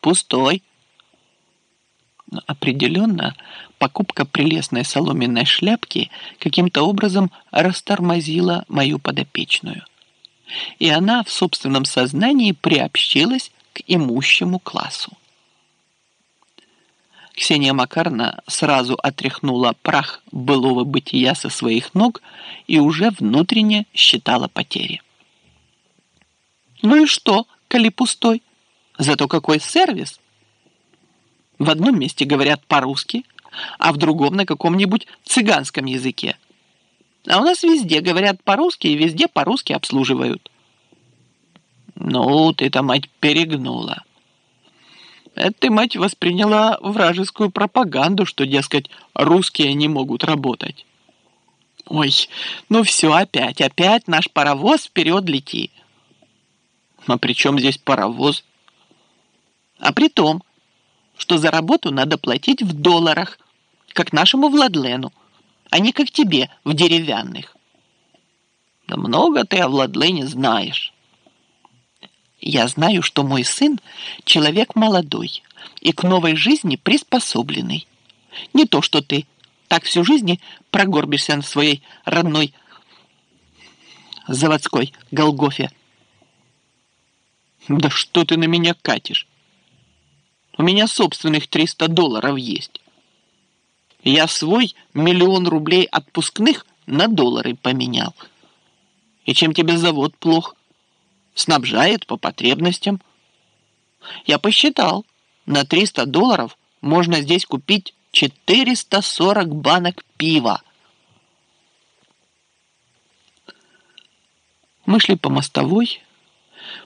пустой. Но определенно покупка прелестной соломенной шляпки каким-то образом растормозила мою подопечную. И она в собственном сознании приобщилась к имущему классу. Ксения Макарна сразу отряхнула прах былого бытия со своих ног и уже внутренне считала потери. «Ну и что, коли пустой? Зато какой сервис!» В одном месте говорят по-русски, а в другом на каком-нибудь цыганском языке. А у нас везде говорят по-русски и везде по-русски обслуживают. Ну, ты-то, мать, перегнула. Это ты, мать, восприняла вражескую пропаганду, что, дескать, русские не могут работать. Ой, ну все опять, опять наш паровоз вперед лети. А при чем здесь паровоз? А при том, что за работу надо платить в долларах, как нашему Владлену, а не как тебе в деревянных. Да много ты о Владлене знаешь. Я знаю, что мой сын — человек молодой и к новой жизни приспособленный. Не то, что ты так всю жизнь прогорбишься на своей родной заводской Голгофе. Да что ты на меня катишь? У меня собственных 300 долларов есть. Я свой миллион рублей отпускных на доллары поменял. И чем тебе завод плох? снабжает по потребностям. Я посчитал, на 300 долларов можно здесь купить 440 банок пива. Мы шли по мостовой,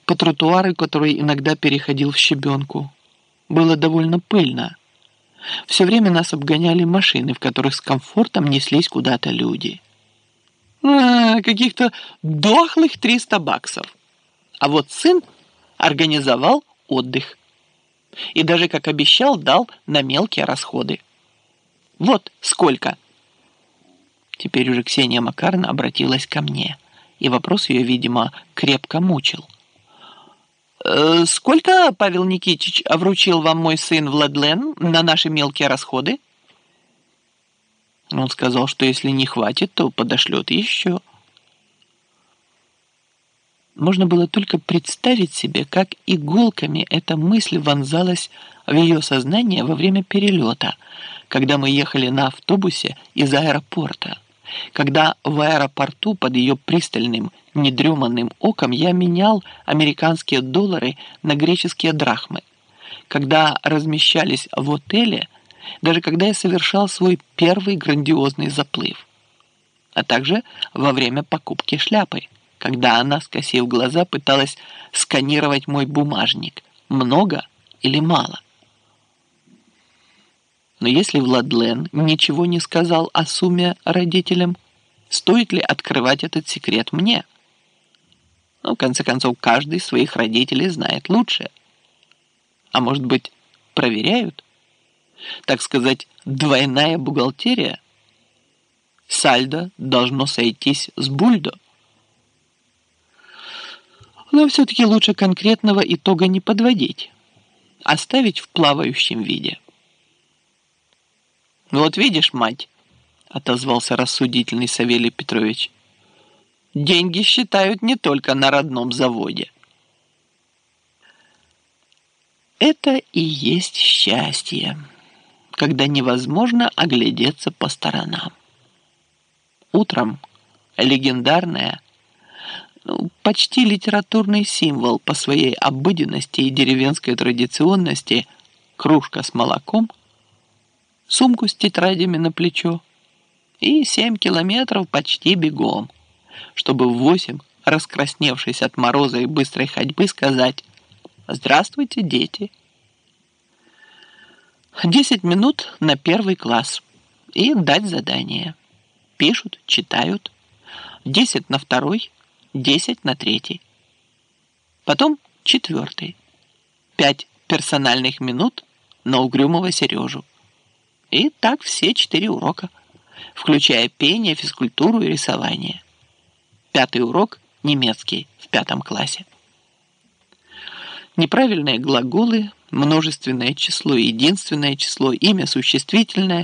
по тротуару, который иногда переходил в щебенку. Было довольно пыльно. Все время нас обгоняли машины, в которых с комфортом неслись куда-то люди. А, каких-то дохлых 300 баксов. А вот сын организовал отдых. И даже, как обещал, дал на мелкие расходы. Вот сколько. Теперь уже Ксения Макарна обратилась ко мне, и вопрос ее, видимо, крепко мучил. «Э, «Сколько, Павел Никитич, вручил вам мой сын Владлен на наши мелкие расходы?» Он сказал, что если не хватит, то подошлет еще. Можно было только представить себе, как иголками эта мысль вонзалась в ее сознание во время перелета, когда мы ехали на автобусе из аэропорта, когда в аэропорту под ее пристальным, недреманным оком я менял американские доллары на греческие драхмы, когда размещались в отеле, даже когда я совершал свой первый грандиозный заплыв, а также во время покупки шляпы когда она, скосив глаза, пыталась сканировать мой бумажник. Много или мало? Но если Владлен ничего не сказал о сумме родителям, стоит ли открывать этот секрет мне? Ну, в конце концов, каждый своих родителей знает лучше. А может быть, проверяют? Так сказать, двойная бухгалтерия? Сальдо должно сойтись с бульдо. Но все-таки лучше конкретного итога не подводить, оставить в плавающем виде. «Вот видишь, мать», — отозвался рассудительный Савелий Петрович, «деньги считают не только на родном заводе». Это и есть счастье, когда невозможно оглядеться по сторонам. Утром легендарная ну, почти литературный символ по своей обыденности и деревенской традиционности кружка с молоком, сумку с тетрадями на плечо и семь километров почти бегом, чтобы в восемь, раскрасневшись от мороза и быстрой ходьбы, сказать «Здравствуйте, дети!» Десять минут на первый класс и дать задание. Пишут, читают. Десять на второй – 10 на третий. Потом четвертый. Пять персональных минут на угрюмого Сережу. И так все четыре урока, включая пение, физкультуру и рисование. Пятый урок – немецкий в пятом классе. Неправильные глаголы, множественное число, единственное число, имя существительное